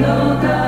no God.